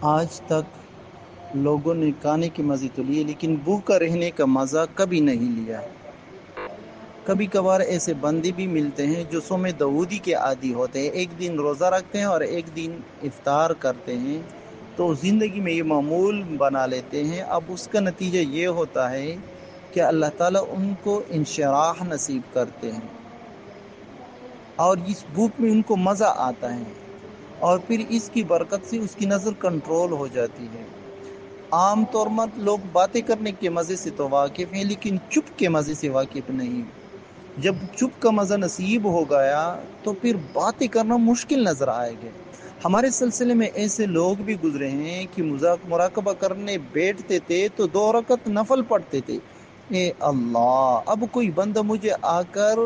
آج تک لوگوں نے کھانے کے مزے تو لیے، لیکن بھوکا رہنے کا مزہ کبھی نہیں لیا۔ کبھی کبھار ایسے بندے بھی ملتے ہیں جو سوم دعودی کے عادی ہوتے ہیں۔ ایک دن روزہ رکھتے ہیں اور ایک دن افطار کرتے ہیں۔ تو زندگی میں یہ معمول بنا لیتے ہیں۔ اب اس کا نتیجہ یہ ہوتا ہے کہ اللہ تعالیٰ ان کو انشراح نصیب کرتے ہیں اور اس بھوک میں ان کو مزہ آتا ہے۔ اور پھر اس کی برکت سے اس کی نظر کنٹرول ہو جاتی ہے۔ عام طور پر لوگ باتیں کرنے کے مزے سے تو واقف ہیں، لیکن چپ کے مزے سے واقف نہیں۔ جب چپ کا مزہ نصیب ہو گیا تو پھر باتیں کرنا مشکل نظر آئے گا ہمارے سلسلے میں ایسے لوگ بھی گزرے ہیں کہ مراقبہ کرنے بیٹھتے تھے تو دو رکت نفل پڑھتے تھے۔ اے اللہ، اب کوئی بندہ مجھے آ کر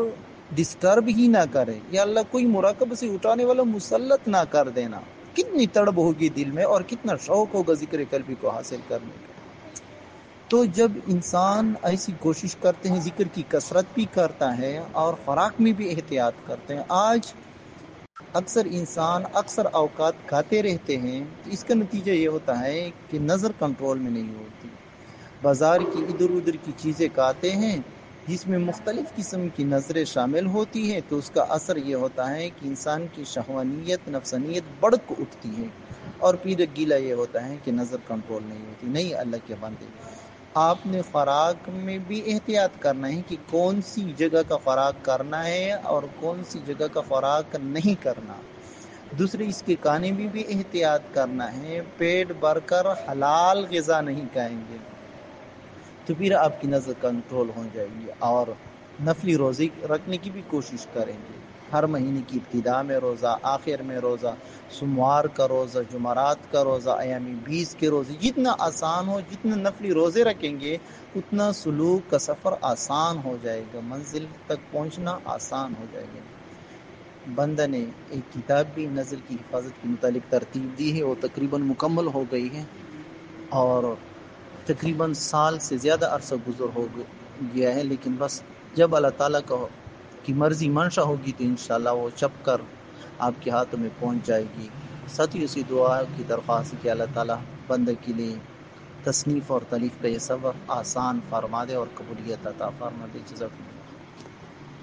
ڈسٹرب ہی نہ کرے۔ یا اللہ کوئی مراقب سے اٹھانے والا مسلط نہ کر دینا۔ کتنی تڑب ہوگی دل میں اور کتنا شوق ہوگا ذکر قلبی کو حاصل کرنے کا۔ تو جب انسان ایسی کوشش کرتے ہیں، ذکر کی کثرت بھی کرتا ہے اور خوراک میں بھی احتیاط کرتے ہیں۔ آج اکثر انسان اکثر اوقات کھاتے رہتے ہیں تو اس کا نتیجہ یہ ہوتا ہے کہ نظر کنٹرول میں نہیں ہوتی۔ بازار کی ادھر ادھر کی چیزیں کھاتے ہیں جس میں مختلف قسم کی نظریں شامل ہوتی ہیں، تو اس کا اثر یہ ہوتا ہے کہ انسان کی شہوانیت، نفسانیت بڑک اٹھتی ہے اور پھر گیلا یہ ہوتا ہے کہ نظر کنٹرول نہیں ہوتی، نہیں، اللہ کے بندے۔ آپ نے خوراک میں بھی احتیاط کرنا ہے کہ کون سی جگہ کا خوراک کرنا ہے اور کون سی جگہ کا خوراک نہیں کرنا۔ دوسرے اس کے کھانے میں بھی احتیاط کرنا ہے۔ پیٹ بھر کر حلال غذا نہیں کھائیں گے۔ تو پھر آپ کی نظر کنٹرول ہو جائے گی اور نفلی روزی رکھنے کی بھی کوشش کریں گے۔ ہر مہینے کی ابتدا میں روزہ، آخر میں روزہ سموار کا روزہ، جمعرات کا روزہ، ایامی بیس کے روزے، جتنا آسان ہو، جتنا نفلی روزے رکھیں گے، اتنا سلوک کا سفر آسان ہو جائے گا، منزل تک پہنچنا آسان ہو جائے گا۔ بندہ نے ایک کتاب بھی نظر کی، حفاظت کے متعلق ترتیب دی ہے، وہ تقریباً مکمل ہو گئی ہے اور تقریباً سال سے زیادہ عرصہ گزر ہو گیا ہے، لیکن بس جب اللہ تعالیٰ کا کی مرضی منشا ہوگی تو انشاءاللہ وہ چپ کر آپ کے ہاتھوں میں پہنچ جائے گی۔ ساتھ ہی اسی دعا کی درخواست کہ اللہ تعالیٰ بندے کے لیے تصنیف اور تلیف کا یہ سبق آسان فرما دے اور قبولیت عطا فرما دے۔ جزاک